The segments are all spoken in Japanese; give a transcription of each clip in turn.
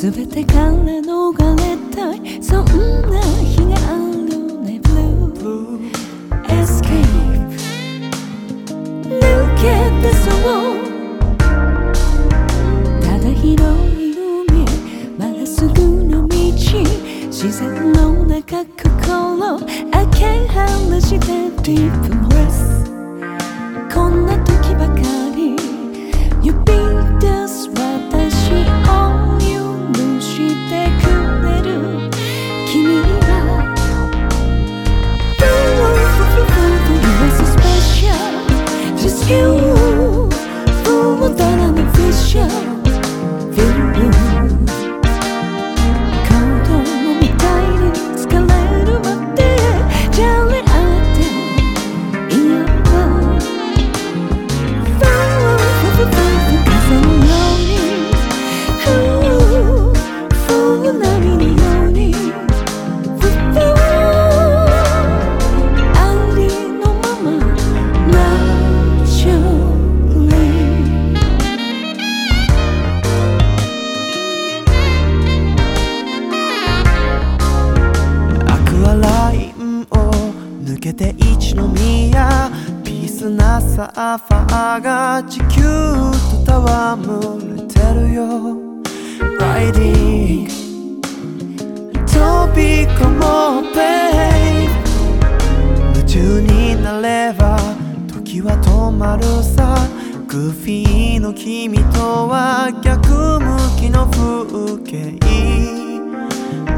全てから逃れたい。そんな日があるね。Blue Escape 抜けてそう。ただ広い海まっすぐの道。自然の中心。開け放して Deep Breath こ You. 抜けて一宮。ピースなサーファーが地球と戯れてるよ。ライディング飛び込もうベイ夢中になれば時は止まるさ。グーフィーの君とは逆向きの風景。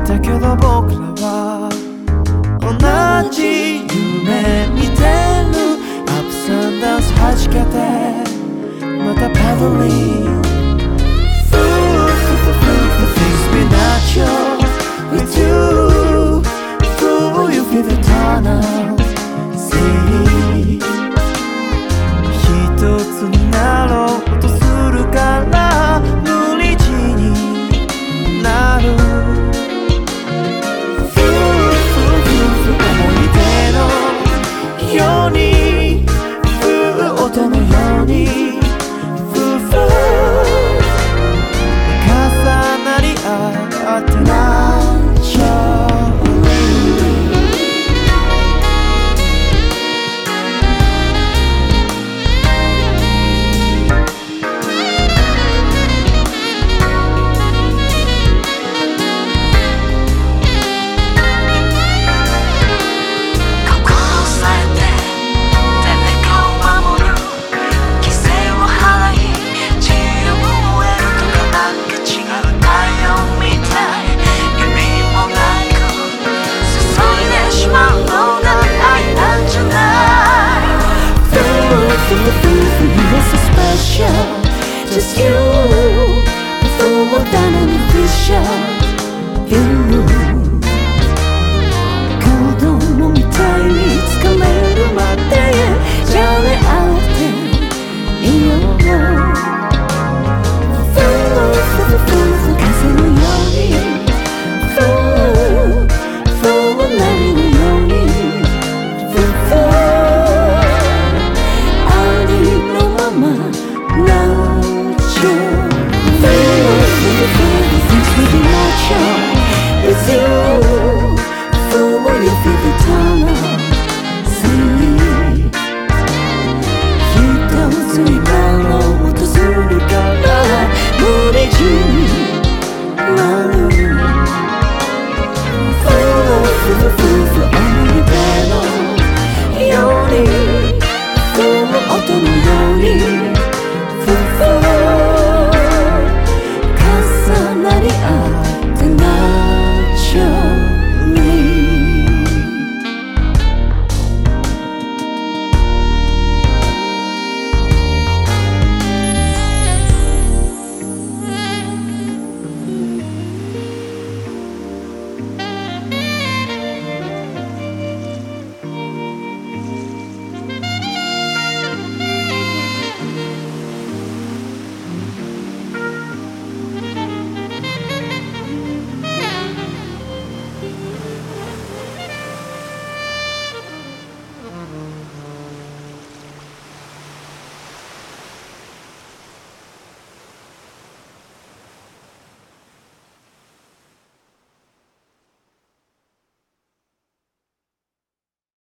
だけど僕らは弾けてまたパドリンことのように